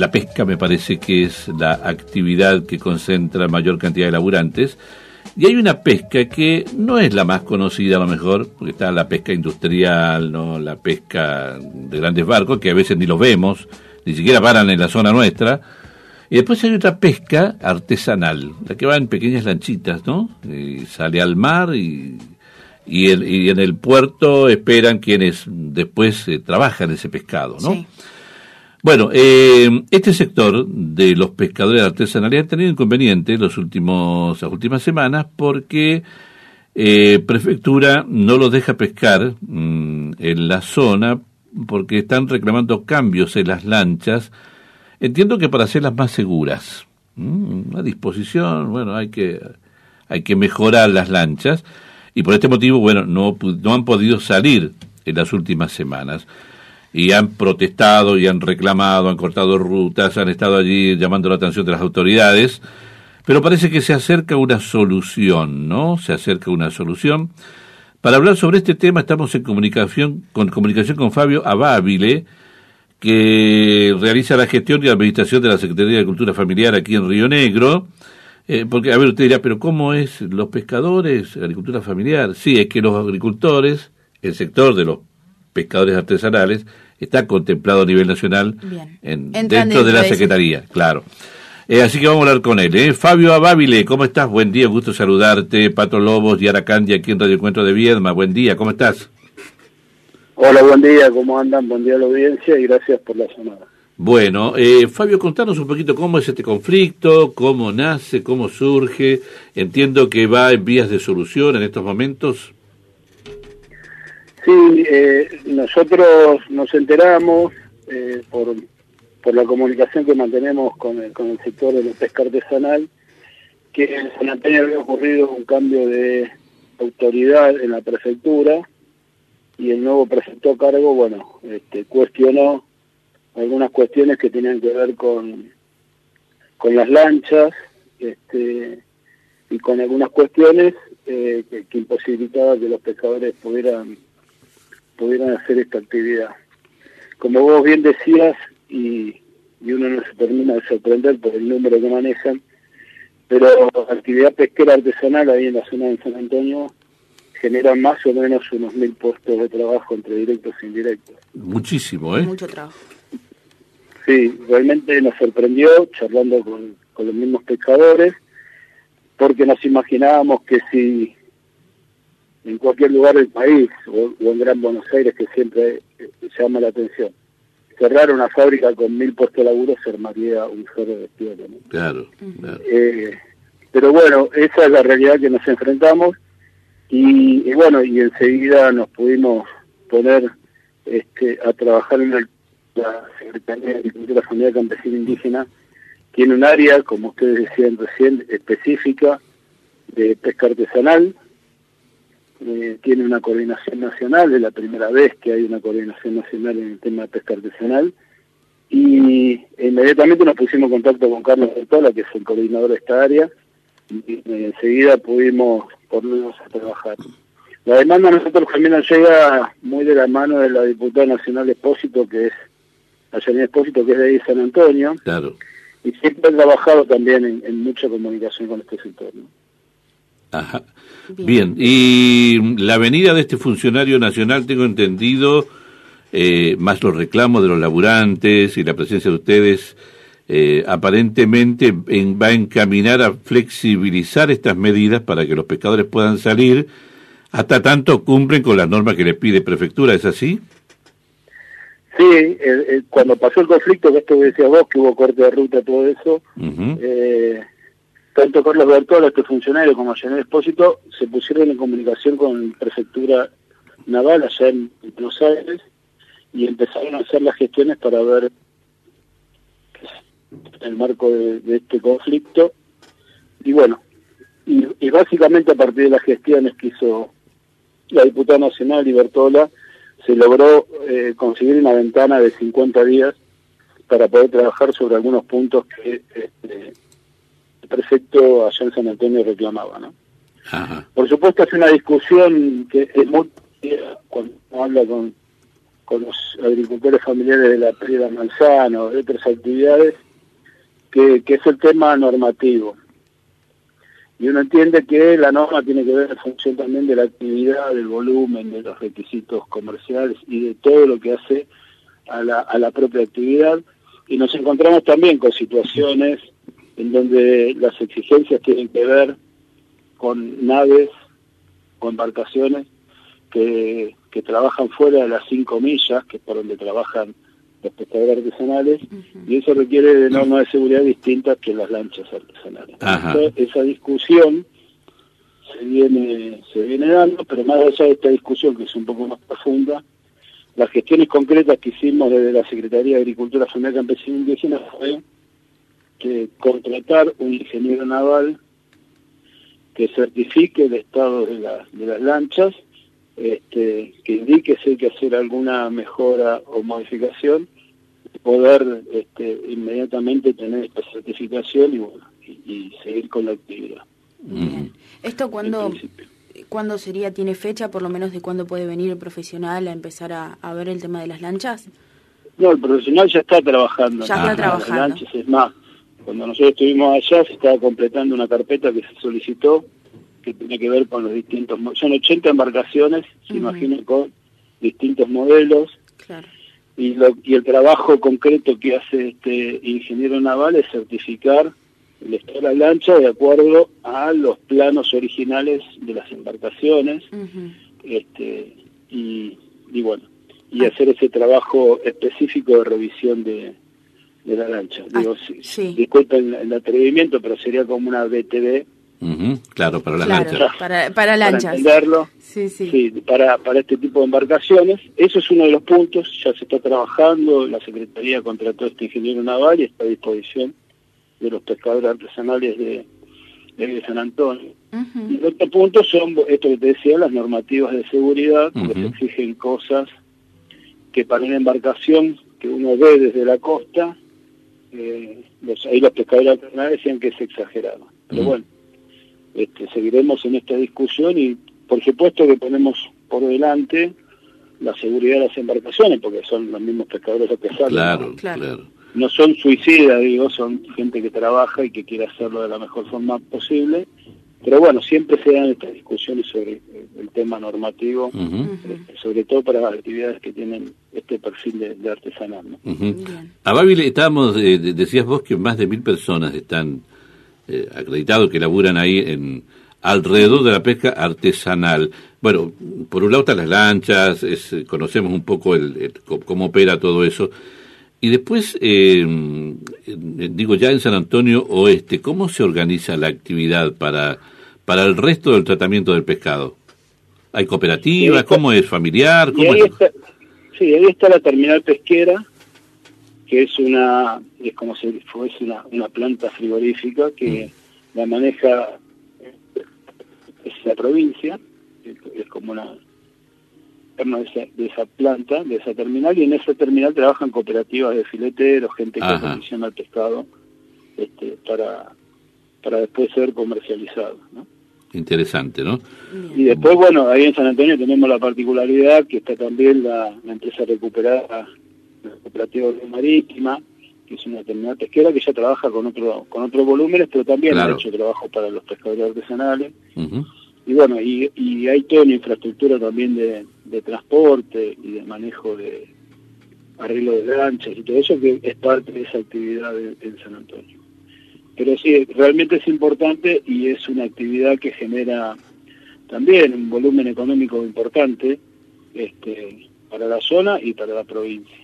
la pesca me parece que es la actividad que concentra mayor cantidad de laburantes. Y hay una pesca que no es la más conocida a lo mejor, porque está la pesca industrial, no la pesca de grandes barcos, que a veces ni los vemos, ni siquiera paran en la zona nuestra. Y después hay otra pesca artesanal, la que va en pequeñas lanchitas, ¿no? Y sale al mar y, y, en el puerto esperan quienes después eh, trabajan ese pescado, ¿no? Bueno, eh, este sector de los pescadores artesanales ha tenido inconvenientes los últimos, las últimas semanas porque eh, Prefectura no los deja pescar mm, en la zona porque están reclamando cambios en las lanchas. Entiendo que para hacerlas más seguras. Mm, una disposición, bueno, hay que, hay que mejorar las lanchas y por este motivo, bueno, no, no han podido salir en las últimas semanas y han protestado y han reclamado, han cortado rutas, han estado allí llamando la atención de las autoridades, pero parece que se acerca una solución, ¿no? Se acerca una solución. Para hablar sobre este tema estamos en comunicación con comunicación con Fabio Abábile, que realiza la gestión y administración de la Secretaría de Cultura Familiar aquí en Río Negro. Eh, porque, a ver, usted dirá, pero ¿cómo es los pescadores, agricultura familiar? Sí, es que los agricultores, el sector de los pescadores artesanales, está contemplado a nivel nacional en, dentro de la Secretaría, claro. Eh, así que vamos a hablar con él. ¿eh? Fabio Abábile, ¿cómo estás? Buen día, gusto saludarte. Pato Lobos y Aracandia aquí en Radio Encuentro de Viedma. Buen día, ¿cómo estás? Hola, buen día, ¿cómo andan? Buen día a la audiencia y gracias por la llamada. Bueno, eh, Fabio, contanos un poquito cómo es este conflicto, cómo nace, cómo surge. Entiendo que va en vías de solución en estos momentos. Sí, eh, nosotros nos enteramos eh, por, por la comunicación que mantenemos con el, con el sector de la pesca artesanal que en San Antonio había ocurrido un cambio de autoridad en la prefectura y el nuevo prefecto a cargo, bueno, este, cuestionó algunas cuestiones que tenían que ver con, con las lanchas este, y con algunas cuestiones eh, que, que imposibilitaba que los pescadores pudieran pudieran hacer esta actividad. Como vos bien decías, y, uno no se termina de sorprender por el número que manejan, pero la actividad pesquera artesanal ahí en la zona de San Antonio genera más o menos unos mil puestos de trabajo entre directos e indirectos. Muchísimo, ¿eh? Mucho trabajo. Sí, realmente nos sorprendió charlando con, con los mismos pescadores, porque nos imaginábamos que si en cualquier lugar del país o, en Gran Buenos Aires que siempre eh, llama la atención. Cerrar una fábrica con mil puestos de laburo se armaría un solo de ¿no? Claro, eh, pero bueno, esa es la realidad que nos enfrentamos y, bueno, y enseguida nos pudimos poner este, a trabajar en la Secretaría de Agricultura Familiar Campesina Indígena, tiene un área, como ustedes decían recién, específica de pesca artesanal, eh, tiene una coordinación nacional, es la primera vez que hay una coordinación nacional en el tema de pesca artesanal, y inmediatamente nos pusimos en contacto con Carlos Bertola, que es el coordinador de esta área, y enseguida pudimos ponernos a trabajar. La demanda a nosotros también nos llega muy de la mano de la diputada nacional Espósito, que es, Ayanía Espósito, que es de ahí San Antonio, claro. y siempre he trabajado también en, mucha comunicación con este sector. Ajá. Bien. y la venida de este funcionario nacional, tengo entendido, eh, más los reclamos de los laburantes y la presencia de ustedes, eh, aparentemente va a encaminar a flexibilizar estas medidas para que los pescadores puedan salir hasta tanto cumplen con las normas que les pide prefectura, ¿es así? Sí, cuando pasó el conflicto, que esto decía vos, que hubo corte de ruta, todo eso, eh, tanto Carlos Bertola, este funcionario, como General Espósito, se pusieron en comunicación con la prefectura naval allá en Buenos Aires y empezaron a hacer las gestiones para ver el marco de, este conflicto. Y bueno, y, básicamente a partir de las gestiones que hizo la diputada nacional y Bertola, se logró eh, conseguir una ventana de 50 días para poder trabajar sobre algunos puntos que este, prefecto allá en San Antonio reclamaba, ¿no? Por supuesto es una discusión que es muy cuando uno habla con, con los agricultores familiares de la Prida Manzano, de otras actividades, que, es el tema normativo. Y uno entiende que la norma tiene que ver en función también de la actividad, del volumen, de los requisitos comerciales y de todo lo que hace a la, a la propia actividad. Y nos encontramos también con situaciones en donde las exigencias tienen que ver con naves o embarcaciones que, que trabajan fuera de las cinco millas, que es por donde trabajan los pescadores artesanales, y eso requiere de normas de seguridad distintas que las lanchas artesanales. esa discusión se viene, se viene dando, pero más allá de esta discusión, que es un poco más profunda, las gestiones concretas que hicimos desde la Secretaría de Agricultura, Familiar Campesina Indígena fue que contratar un ingeniero naval que certifique el estado de, de las lanchas este, que indique si hay que hacer alguna mejora o modificación, poder este, inmediatamente tener esta certificación y, bueno, y, seguir con la actividad. ¿Esto cuándo, cuándo sería, tiene fecha por lo menos de cuándo puede venir el profesional a empezar a, ver el tema de las lanchas? No, el profesional ya está trabajando. Ya está trabajando. Las lanchas, es más, cuando nosotros estuvimos allá se estaba completando una carpeta que se solicitó que tiene que ver con los distintos... Son 80 embarcaciones, se imaginen, con distintos modelos. Y, lo, y el trabajo concreto que hace este ingeniero naval es certificar el estado de la lancha de acuerdo a los planos originales de las embarcaciones. este y, y bueno, y ah. hacer ese trabajo específico de revisión de, de la lancha. Ah, Digo, disculpen el atrevimiento, pero sería como una BTV claro, para las lanchas. Para, para lanchas. entenderlo. Sí, sí. para, para este tipo de embarcaciones. Eso es uno de los puntos, ya se está trabajando, la Secretaría contrató a este ingeniero naval y está a disposición de los pescadores artesanales de, de San Antonio. Y el otro punto son, esto que te decía, las normativas de seguridad, que se exigen cosas que para una embarcación que uno ve desde la costa, eh, los, ahí los pescadores artesanales decían que es exagerado. Pero bueno, este, seguiremos en esta discusión y por supuesto que ponemos por delante la seguridad de las embarcaciones, porque son los mismos pescadores que salen. Claro, claro. No son suicidas, digo, son gente que trabaja y que quiere hacerlo de la mejor forma posible. Pero bueno, siempre se dan estas discusiones sobre el tema normativo, este, sobre todo para las actividades que tienen este perfil de, artesanal. A Babil estábamos, eh, decías vos que más de mil personas están eh, acreditados que laburan ahí en alrededor de la pesca artesanal. Bueno, por un lado están las lanchas, eh, conocemos un poco el, cómo opera todo eso. Y después, eh, digo, ya en San Antonio Oeste, ¿cómo se organiza la actividad para, para el resto del tratamiento del pescado? ¿Hay cooperativas? ¿Cómo es? ¿Familiar? ¿Cómo sí, ahí está la terminal pesquera, que es una es como si fuese una, una planta frigorífica que mm. la maneja esa provincia, es como una de esa, de esa planta, de esa terminal, y en esa terminal trabajan cooperativas de fileteros, gente que condiciona el pescado este, para, para después ser comercializado. ¿no? Interesante, ¿no? Y después, bueno, ahí en San Antonio tenemos la particularidad que está también la, la empresa recuperada la cooperativa marítima, que es una terminal pesquera que ya trabaja con otro con otros volúmenes, pero también ha hecho trabajo para los pescadores artesanales. Y bueno, y, y, hay toda una infraestructura también de, de transporte y de manejo de arreglo de lanchas y todo eso que es parte de esa actividad en San Antonio. Pero sí, realmente es importante y es una actividad que genera también un volumen económico importante este, para la zona y para la provincia.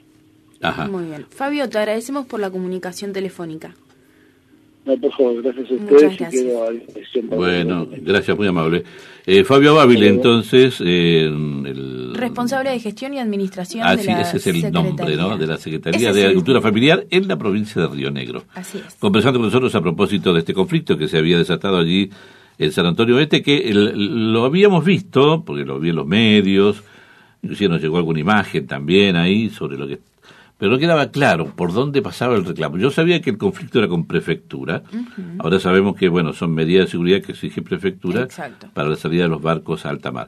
Muy bien. Fabio, te agradecemos por la comunicación telefónica. No, por favor, gracias a ustedes. gracias. bueno, gracias, muy amable. Eh, Fabio Bábil, entonces, eh, el... Responsable de Gestión y Administración de la ese es el nombre, ¿no? De la Secretaría de Agricultura Familiar en la provincia de Río Negro. Así es. Conversando con nosotros a propósito de este conflicto que se había desatado allí en San Antonio Este, que lo habíamos visto, porque lo vi en los medios, inclusive nos llegó alguna imagen también ahí sobre lo que pero no quedaba claro por dónde pasaba el reclamo. Yo sabía que el conflicto era con prefectura, ahora sabemos que bueno son medidas de seguridad que exige prefectura para la salida de los barcos a alta mar.